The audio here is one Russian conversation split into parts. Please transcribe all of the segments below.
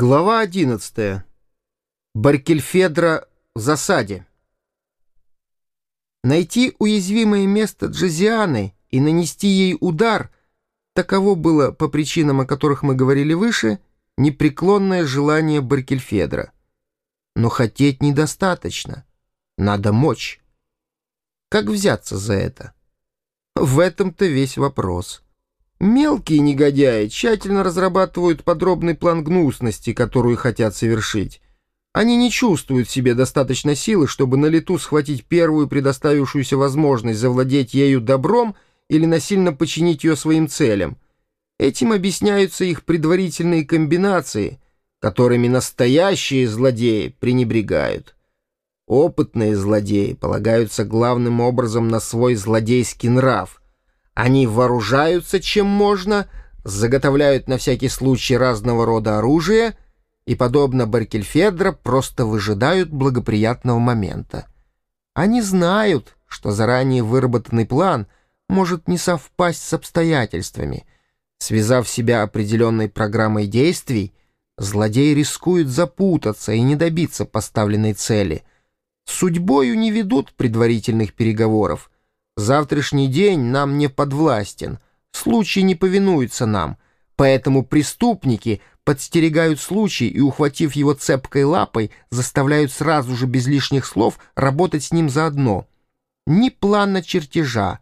Глава 11. Баркельфедра в засаде. Найти уязвимое место Джозианы и нанести ей удар — таково было, по причинам, о которых мы говорили выше, непреклонное желание Баркельфедра. Но хотеть недостаточно. Надо мочь. Как взяться за это? В этом-то весь вопрос. Мелкие негодяи тщательно разрабатывают подробный план гнусности, которую хотят совершить. Они не чувствуют в себе достаточно силы, чтобы на лету схватить первую предоставившуюся возможность завладеть ею добром или насильно подчинить ее своим целям. Этим объясняются их предварительные комбинации, которыми настоящие злодеи пренебрегают. Опытные злодеи полагаются главным образом на свой злодейский нрав — они вооружаются чем можно, заготовляют на всякий случай разного рода оружие и, подобно Баркельфедро, просто выжидают благоприятного момента. Они знают, что заранее выработанный план может не совпасть с обстоятельствами. Связав себя определенной программой действий, злодей рискует запутаться и не добиться поставленной цели. Судьбою не ведут предварительных переговоров — Завтрашний день нам не подвластен, случай не повинуется нам, поэтому преступники подстерегают случай и, ухватив его цепкой лапой, заставляют сразу же без лишних слов работать с ним заодно. Ни плана чертежа,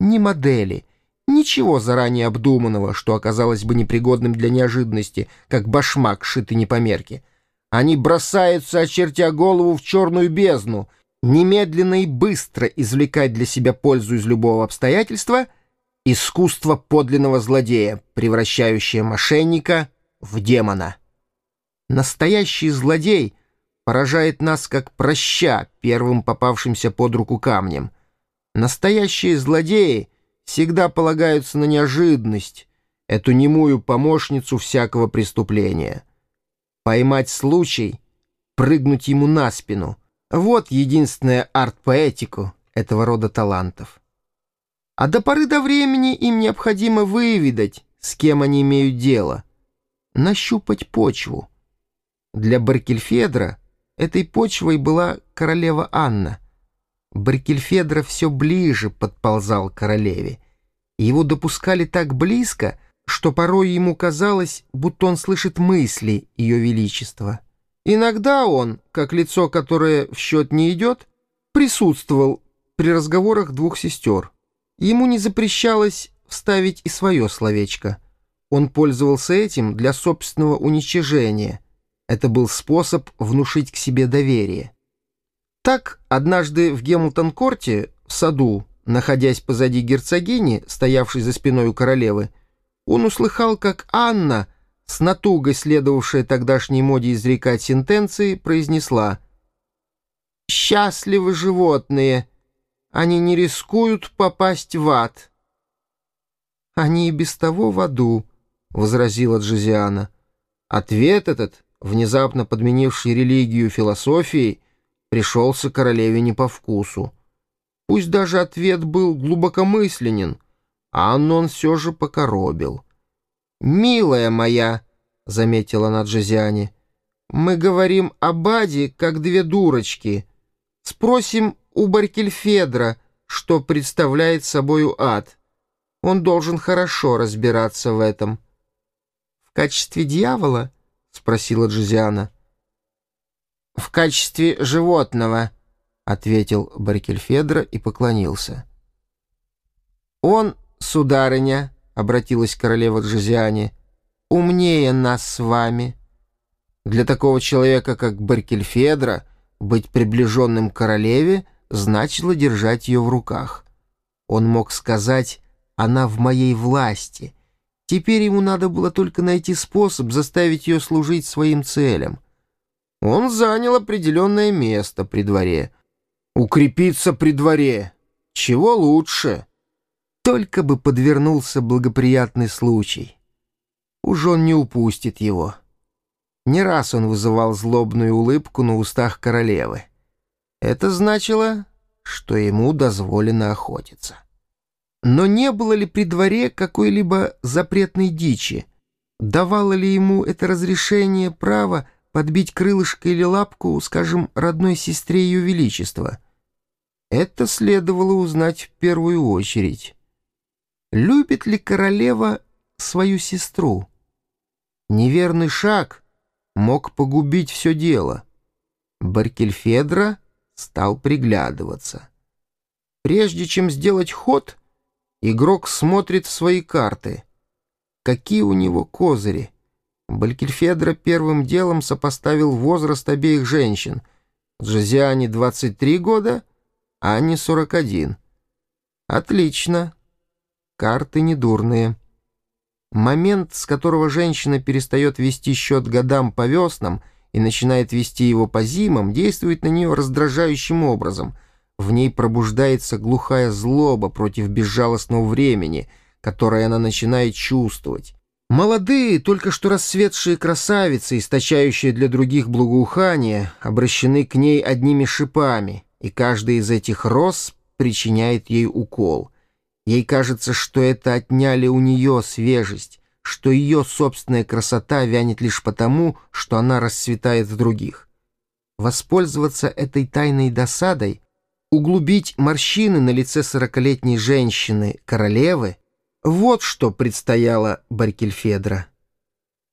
ни модели, ничего заранее обдуманного, что оказалось бы непригодным для неожиданности, как башмак, шитый не по мерке. Они бросаются, очертя голову, в черную бездну — немедленно и быстро извлекать для себя пользу из любого обстоятельства — искусство подлинного злодея, превращающее мошенника в демона. Настоящий злодей поражает нас как проща первым попавшимся под руку камнем. Настоящие злодеи всегда полагаются на неожиданность, эту немую помощницу всякого преступления. Поймать случай, прыгнуть ему на спину — вот единственная арт-поэтику этого рода талантов. А до поры до времени им необходимо выведать, с кем они имеют дело, нащупать почву. Для Баркельфедра этой почвой была королева Анна. Баркельфедра все ближе подползал к королеве. Его допускали так близко, что порой ему казалось, будто он слышит мысли Ее Величества. Иногда он, как лицо, которое в счет не идет, присутствовал при разговорах двух сестер. Ему не запрещалось вставить и свое словечко. Он пользовался этим для собственного уничижения. Это был способ внушить к себе доверие. Так, однажды в Гемилтон-корте, в саду, находясь позади герцогини, стоявшей за спиной у королевы, он услыхал, как Анна — с натугой следовавшая тогдашней моде изрекать сентенции, произнесла «Счастливы животные! Они не рискуют попасть в ад!» «Они и без того в аду», — возразила Джозиана. Ответ этот, внезапно подменивший религию философией, пришелся королеве не по вкусу. Пусть даже ответ был глубокомысленен, а Аннон все же покоробил. «Милая моя», — заметила она Джозиане, — «мы говорим о Баде, как две дурочки. Спросим у Баркельфедра, что представляет собою ад. Он должен хорошо разбираться в этом». «В качестве дьявола?» — спросила Джозиана. «В качестве животного», — ответил Баркельфедра и поклонился. «Он, сударыня», — обратилась королева Джозиане, — «умнее нас с вами». Для такого человека, как Баркельфедра, быть приближенным королеве значило держать ее в руках. Он мог сказать «она в моей власти». Теперь ему надо было только найти способ заставить ее служить своим целям. Он занял определенное место при дворе. Укрепиться при дворе. Чего лучше? Только бы подвернулся благоприятный случай. Уж он не упустит его. Не раз он вызывал злобную улыбку на устах королевы. Это значило, что ему дозволено охотиться. Но не было ли при дворе какой-либо запретной дичи? давало ли ему это разрешение право подбить крылышко или лапку, скажем, родной сестре Ее Величества? Это следовало узнать в первую очередь. Любит ли королева свою сестру? Неверный шаг мог погубить все дело. Баркельфедра стал приглядываться. Прежде чем сделать ход, игрок смотрит в свои карты. Какие у него козыри? Балькельфедра первым делом сопоставил возраст обеих женщин. Джозиане 23 года, а Анне 41. Отлично. Карты недурные. Момент, с которого женщина перестает вести счет годам по веснам и начинает вести его по зимам, действует на нее раздражающим образом. В ней пробуждается глухая злоба против безжалостного времени, которое она начинает чувствовать. Молодые, только что рассветшие красавицы, источающие для других благоухания, обращены к ней одними шипами, и каждый из этих роз причиняет ей укол — Ей кажется, что это отняли у нее свежесть, что ее собственная красота вянет лишь потому, что она расцветает в других. Воспользоваться этой тайной досадой, углубить морщины на лице сорокалетней женщины, королевы, вот что предстояло Баркельфедро.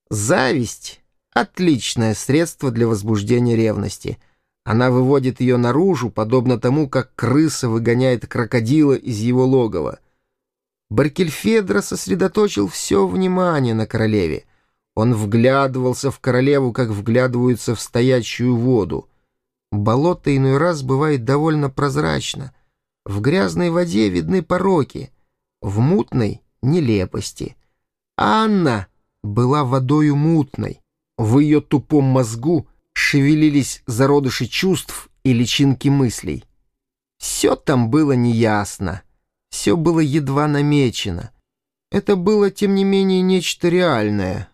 Зависть — отличное средство для возбуждения ревности — она выводит ее наружу, подобно тому, как крыса выгоняет крокодила из его логова. Баркельфедро сосредоточил все внимание на королеве. Он вглядывался в королеву, как вглядываются в стоячую воду. Болото иной раз бывает довольно прозрачно. В грязной воде видны пороки, в мутной — нелепости. Анна была водою мутной. В ее тупом мозгу шевелились зародыши чувств и личинки мыслей. Все там было неясно, все было едва намечено. Это было, тем не менее, нечто реальное,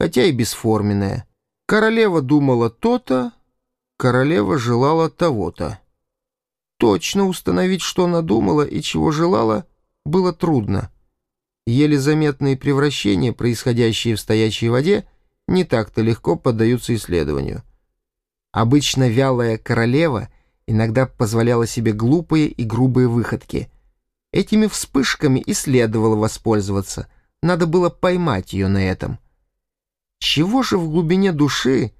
хотя и бесформенное. Королева думала то-то, королева желала того-то. Точно установить, что она думала и чего желала, было трудно. Еле заметные превращения, происходящие в стоячей воде, не так-то легко поддаются исследованию. Обычно вялая королева иногда позволяла себе глупые и грубые выходки. Этими вспышками и следовало воспользоваться. Надо было поймать ее на этом. Чего же в глубине души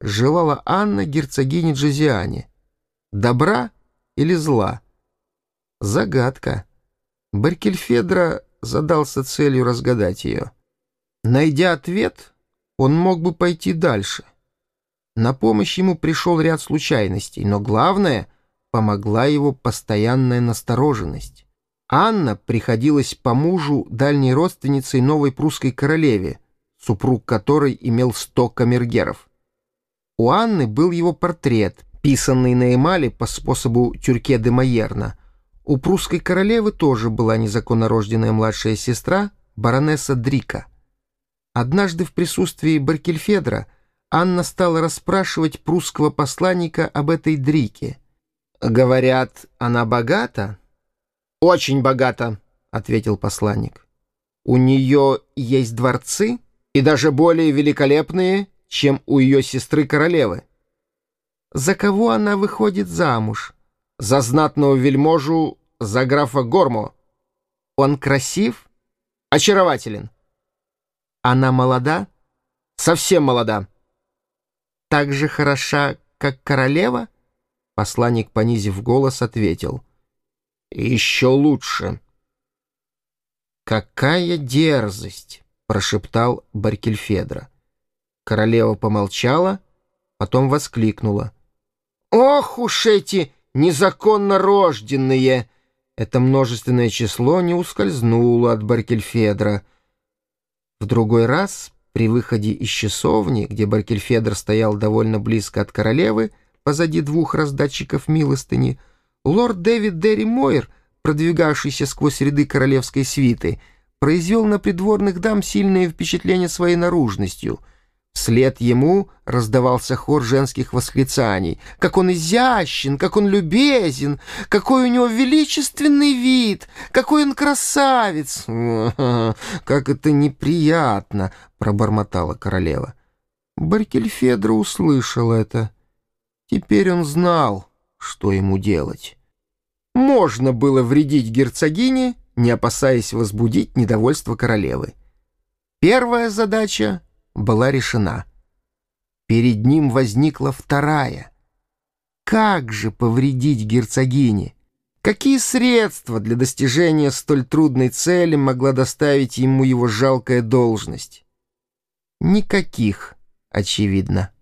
желала Анна герцогине Джозиане? Добра или зла? Загадка. Баркельфедро задался целью разгадать ее. Найдя ответ, он мог бы пойти дальше — на помощь ему пришел ряд случайностей, но главное — помогла его постоянная настороженность. Анна приходилась по мужу дальней родственницей новой прусской королеве, супруг которой имел сто камергеров. У Анны был его портрет, писанный на эмали по способу Тюрке де Майерна. У прусской королевы тоже была незаконнорожденная младшая сестра, баронесса Дрика. Однажды в присутствии Баркельфедра — Анна стала расспрашивать прусского посланника об этой Дрике. «Говорят, она богата?» «Очень богата», — ответил посланник. «У нее есть дворцы, и даже более великолепные, чем у ее сестры-королевы». «За кого она выходит замуж?» «За знатного вельможу, за графа Гормо». «Он красив?» «Очарователен». «Она молода?» «Совсем молода» так же хороша, как королева?» Посланник, понизив голос, ответил. «Еще лучше». «Какая дерзость!» — прошептал Баркельфедро. Королева помолчала, потом воскликнула. «Ох уж эти незаконно рожденные!» Это множественное число не ускользнуло от Баркельфедра. В другой раз при выходе из часовни, где Баркельфедр стоял довольно близко от королевы, позади двух раздатчиков милостыни, лорд Дэвид Дерри Мойер, продвигавшийся сквозь ряды королевской свиты, произвел на придворных дам сильное впечатление своей наружностью. В Вслед ему раздавался хор женских восклицаний. «Как он изящен! Как он любезен! Какой у него величественный вид! Какой он красавец!» «Как это неприятно!» — пробормотала королева. Баркельфедро услышал это. Теперь он знал, что ему делать. Можно было вредить герцогине, не опасаясь возбудить недовольство королевы. Первая задача была решена. Перед ним возникла вторая. Как же повредить герцогине? Какие средства для достижения столь трудной цели могла доставить ему его жалкая должность? Никаких, очевидно.